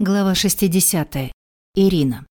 Глава 60. Ирина.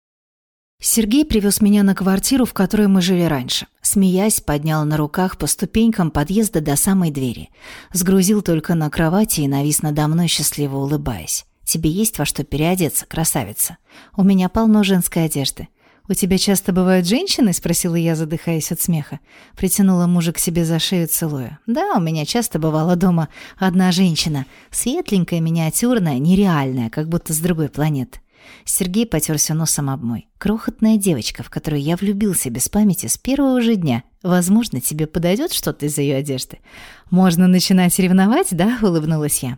Сергей привез меня на квартиру, в которой мы жили раньше. Смеясь, поднял на руках по ступенькам подъезда до самой двери. Сгрузил только на кровати и навис надо мной, счастливо улыбаясь. «Тебе есть во что переодеться, красавица? У меня полно женской одежды. «У тебя часто бывают женщины?» – спросила я, задыхаясь от смеха. Притянула мужа к себе за шею, целуя. «Да, у меня часто бывала дома одна женщина. Светленькая, миниатюрная, нереальная, как будто с другой планеты». Сергей потерся носом об мой. «Крохотная девочка, в которую я влюбился без памяти с первого же дня. Возможно, тебе подойдет что-то из ее одежды?» «Можно начинать ревновать, да?» – улыбнулась я.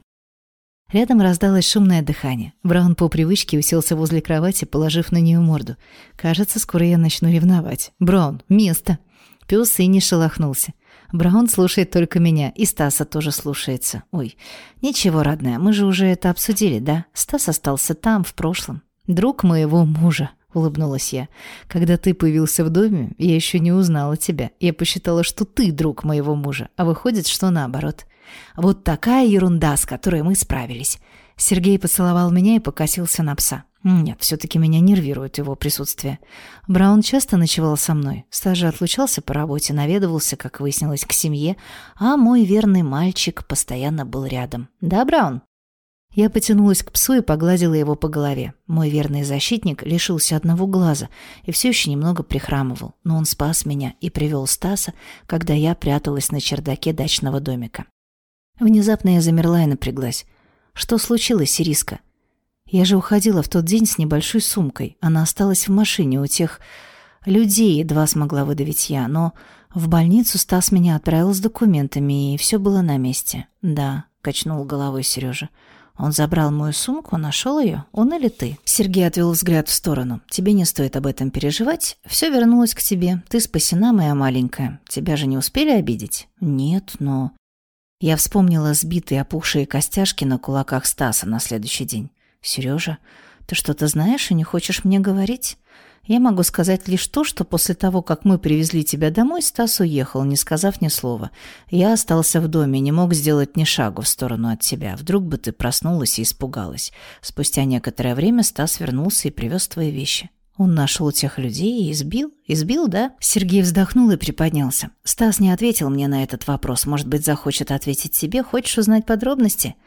Рядом раздалось шумное дыхание. Браун по привычке уселся возле кровати, положив на нее морду. «Кажется, скоро я начну ревновать. Браун, место!» Пес и не шелохнулся. Браун слушает только меня, и Стаса тоже слушается. Ой, ничего, родная, мы же уже это обсудили, да? Стас остался там, в прошлом. Друг моего мужа, улыбнулась я. Когда ты появился в доме, я еще не узнала тебя. Я посчитала, что ты друг моего мужа, а выходит, что наоборот. Вот такая ерунда, с которой мы справились. Сергей поцеловал меня и покосился на пса. Нет, все-таки меня нервирует его присутствие. Браун часто ночевал со мной. Стажи отлучался по работе, наведывался, как выяснилось, к семье, а мой верный мальчик постоянно был рядом. Да, Браун? Я потянулась к псу и погладила его по голове. Мой верный защитник лишился одного глаза и все еще немного прихрамывал, но он спас меня и привел Стаса, когда я пряталась на чердаке дачного домика. Внезапно я замерла и напряглась. Что случилось, Сириска? Я же уходила в тот день с небольшой сумкой. Она осталась в машине у тех людей, едва смогла выдавить я. Но в больницу Стас меня отправил с документами, и все было на месте. Да, качнул головой Сережа. Он забрал мою сумку, нашел ее. Он или ты? Сергей отвел взгляд в сторону. Тебе не стоит об этом переживать. Все вернулось к тебе. Ты спасена, моя маленькая. Тебя же не успели обидеть? Нет, но... Я вспомнила сбитые опухшие костяшки на кулаках Стаса на следующий день. «Сережа, ты что-то знаешь и не хочешь мне говорить?» «Я могу сказать лишь то, что после того, как мы привезли тебя домой, Стас уехал, не сказав ни слова. Я остался в доме, не мог сделать ни шагу в сторону от тебя. Вдруг бы ты проснулась и испугалась. Спустя некоторое время Стас вернулся и привез твои вещи. Он нашел тех людей и избил? Избил, да? Сергей вздохнул и приподнялся. Стас не ответил мне на этот вопрос. Может быть, захочет ответить себе? Хочешь узнать подробности?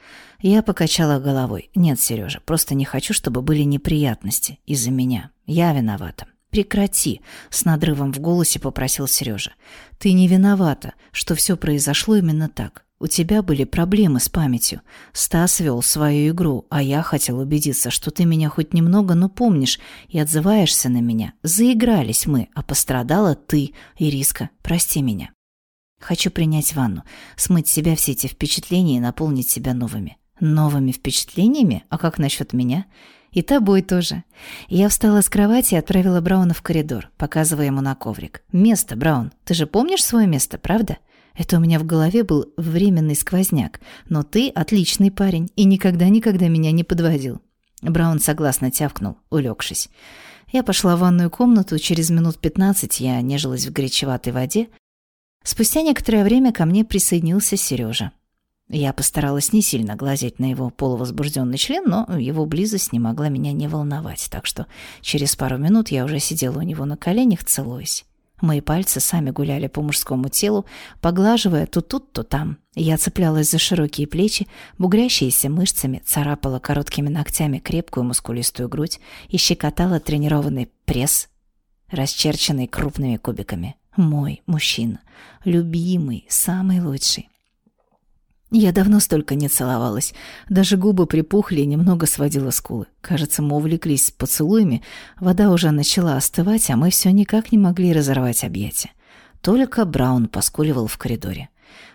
Я покачала головой. Нет, Сережа, просто не хочу, чтобы были неприятности из-за меня. Я виновата. «Прекрати!» — с надрывом в голосе попросил Сережа. «Ты не виновата, что все произошло именно так. У тебя были проблемы с памятью. Стас вел свою игру, а я хотел убедиться, что ты меня хоть немного, но помнишь и отзываешься на меня. Заигрались мы, а пострадала ты, Ириска. Прости меня. Хочу принять ванну, смыть с себя все эти впечатления и наполнить себя новыми. Новыми впечатлениями? А как насчет меня? И тобой тоже. Я встала с кровати и отправила Брауна в коридор, показывая ему на коврик. «Место, Браун. Ты же помнишь свое место, правда?» Это у меня в голове был временный сквозняк. Но ты отличный парень и никогда-никогда меня не подводил. Браун согласно тявкнул, улегшись. Я пошла в ванную комнату, через минут пятнадцать я нежилась в горячеватой воде. Спустя некоторое время ко мне присоединился Сережа. Я постаралась не сильно глазеть на его полувозбужденный член, но его близость не могла меня не волновать, так что через пару минут я уже сидела у него на коленях, целуясь. Мои пальцы сами гуляли по мужскому телу, поглаживая то тут, то там. Я цеплялась за широкие плечи, бугрящиеся мышцами, царапала короткими ногтями крепкую мускулистую грудь и щекотала тренированный пресс, расчерченный крупными кубиками. Мой мужчина, любимый, самый лучший. Я давно столько не целовалась. Даже губы припухли и немного сводила скулы. Кажется, мы увлеклись поцелуями. Вода уже начала остывать, а мы все никак не могли разорвать объятия. Только Браун поскуливал в коридоре.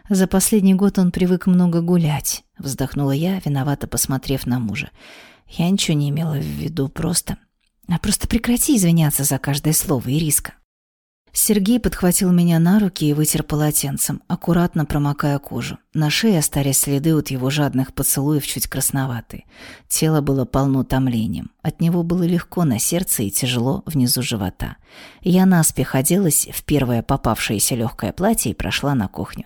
За последний год он привык много гулять, вздохнула я, виновато посмотрев на мужа. Я ничего не имела в виду, просто... А просто прекрати извиняться за каждое слово, Ириска. Сергей подхватил меня на руки и вытер полотенцем, аккуратно промокая кожу. На шее остались следы от его жадных поцелуев чуть красноватые. Тело было полно томлением. От него было легко на сердце и тяжело внизу живота. Я наспех оделась в первое попавшееся легкое платье и прошла на кухню.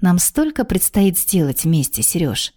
«Нам столько предстоит сделать вместе, Сереж!»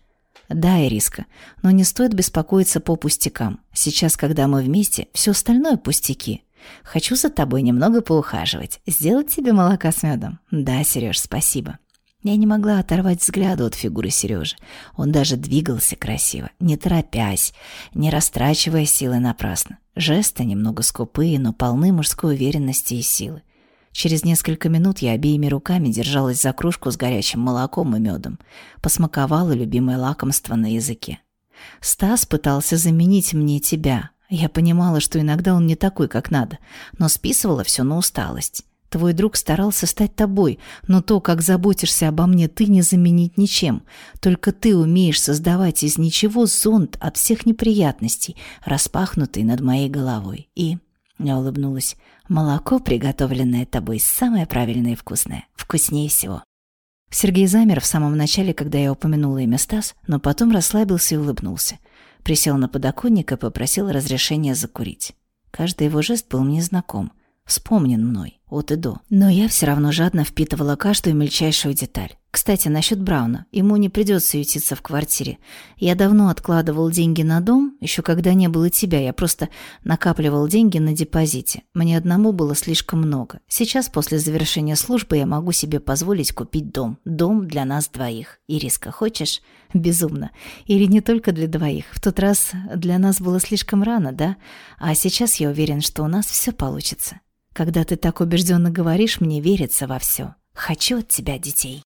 Да, Ириска, но не стоит беспокоиться по пустякам. Сейчас, когда мы вместе, все остальное пустяки. Хочу за тобой немного поухаживать, сделать тебе молока с медом. Да, Сереж, спасибо. Я не могла оторвать взгляду от фигуры Сережи. Он даже двигался красиво, не торопясь, не растрачивая силы напрасно. Жесты немного скупые, но полны мужской уверенности и силы. Через несколько минут я обеими руками держалась за кружку с горячим молоком и медом. Посмаковала любимое лакомство на языке. Стас пытался заменить мне тебя. Я понимала, что иногда он не такой, как надо, но списывала все на усталость. Твой друг старался стать тобой, но то, как заботишься обо мне, ты не заменить ничем. Только ты умеешь создавать из ничего зонт от всех неприятностей, распахнутый над моей головой. И, я улыбнулась, молоко, приготовленное тобой, самое правильное и вкусное, вкуснее всего. Сергей замер в самом начале, когда я упомянула имя Стас, но потом расслабился и улыбнулся. Присел на подоконник и попросил разрешения закурить. Каждый его жест был мне знаком — вспомнен мной от и до. Но я все равно жадно впитывала каждую мельчайшую деталь. Кстати, насчет Брауна. Ему не придется ютиться в квартире. Я давно откладывал деньги на дом, еще когда не было тебя. Я просто накапливал деньги на депозите. Мне одному было слишком много. Сейчас, после завершения службы, я могу себе позволить купить дом. Дом для нас двоих. Ириска, хочешь? Безумно. Или не только для двоих. В тот раз для нас было слишком рано, да? А сейчас я уверен, что у нас все получится. Когда ты так убежденно говоришь, мне верится во все. Хочу от тебя детей.